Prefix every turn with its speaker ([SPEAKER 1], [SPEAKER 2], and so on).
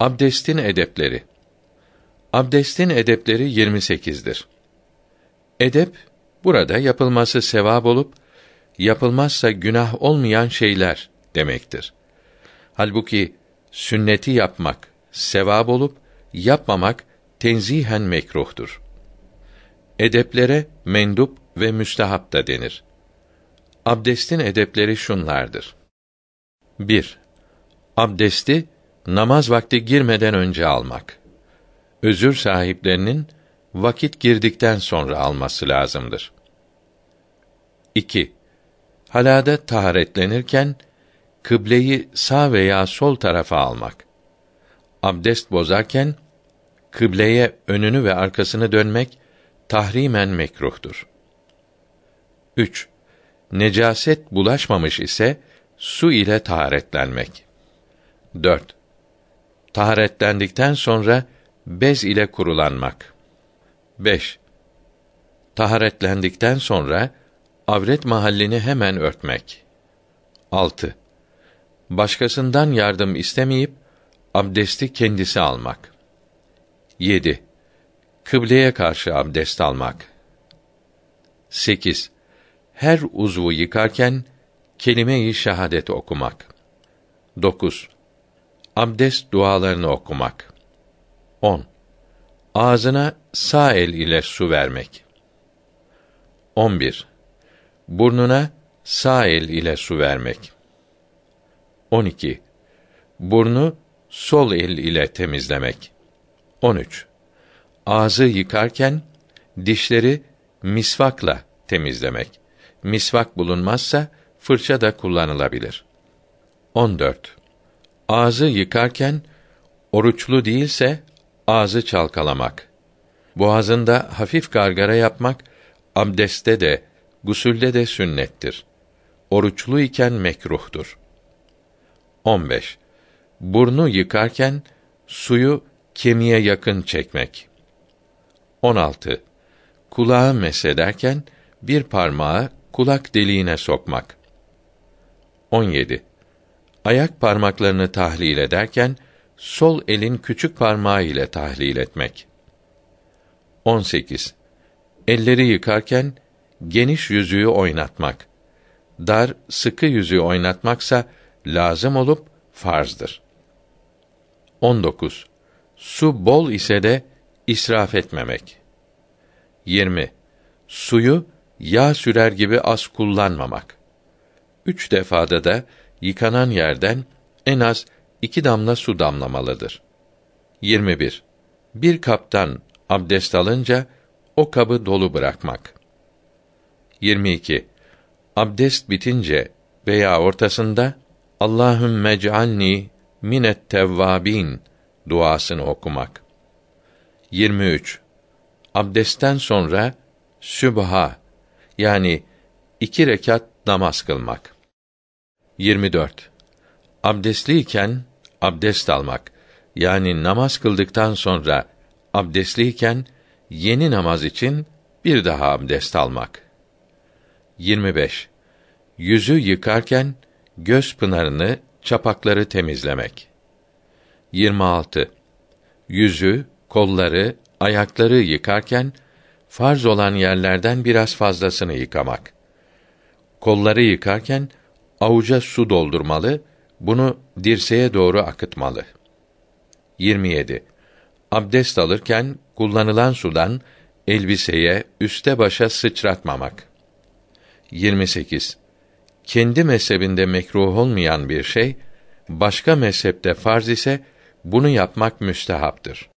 [SPEAKER 1] Abdestin edepleri. Abdestin edepleri 28'dir. Edep burada yapılması sevap olup yapılmazsa günah olmayan şeyler demektir. Halbuki sünneti yapmak sevap olup yapmamak tenzihen mekruhtur. Edeplere mendup ve müstehap da denir. Abdestin edepleri şunlardır. 1. Abdesti namaz vakti girmeden önce almak. Özür sahiplerinin vakit girdikten sonra alması lazımdır. 2. Halada taharetlenirken kıbleyi sağ veya sol tarafa almak. Abdest bozarken kıbleye önünü ve arkasını dönmek tahrimen mekruhtur. 3. Necaset bulaşmamış ise su ile taharetlenmek. 4. Taharetlendikten sonra bez ile kurulanmak. 5. Taharetlendikten sonra avret mahallini hemen örtmek. 6. Başkasından yardım istemeyip abdesti kendisi almak. 7. Kıbleye karşı abdest almak. 8. Her uzvu yıkarken kelime-i şehadet okumak. 9. Abdest dualarını okumak. 10. Ağzına sağ el ile su vermek. 11. Burnuna sağ el ile su vermek. 12. Burnu sol el ile temizlemek. 13. Ağzı yıkarken dişleri misvakla temizlemek. Misvak bulunmazsa fırça da kullanılabilir. 14. Ağzı yıkarken oruçlu değilse ağzı çalkalamak. Boğazında hafif gargara yapmak abdestte de gusülde de sünnettir. Oruçlu iken mekruhtur. 15. Burnu yıkarken suyu kemiğe yakın çekmek. 16. Kulağı mesederken bir parmağı kulak deliğine sokmak. 17. Ayak parmaklarını tahlil ederken sol elin küçük parmağı ile tahlil etmek. 18. Elleri yıkarken geniş yüzüğü oynatmak. Dar, sıkı yüzüğü oynatmaksa lazım olup farzdır. 19. Su bol ise de israf etmemek. 20. Suyu yağ sürer gibi az kullanmamak. Üç defada da yıkanan yerden en az iki damla su damlamalıdır. 21. Bir kaptan abdest alınca o kabı dolu bırakmak. 22. Abdest bitince veya ortasında Allahümme cealni minet tevvabin duasını okumak. 23. Abdestten sonra sübha yani iki rekat namaz kılmak. 24. Abdestliyken abdest almak yani namaz kıldıktan sonra abdestliyken yeni namaz için bir daha abdest almak. 25. Yüzü yıkarken göz pınarını, çapakları temizlemek. 26. Yüzü, kolları, ayakları yıkarken farz olan yerlerden biraz fazlasını yıkamak. Kolları yıkarken avuca su doldurmalı, bunu dirseğe doğru akıtmalı. 27. Abdest alırken kullanılan sudan elbiseye, üste başa sıçratmamak. 28. Kendi mezhebinde mekruh olmayan bir şey, başka mezhepte farz ise bunu yapmak müstehaptır.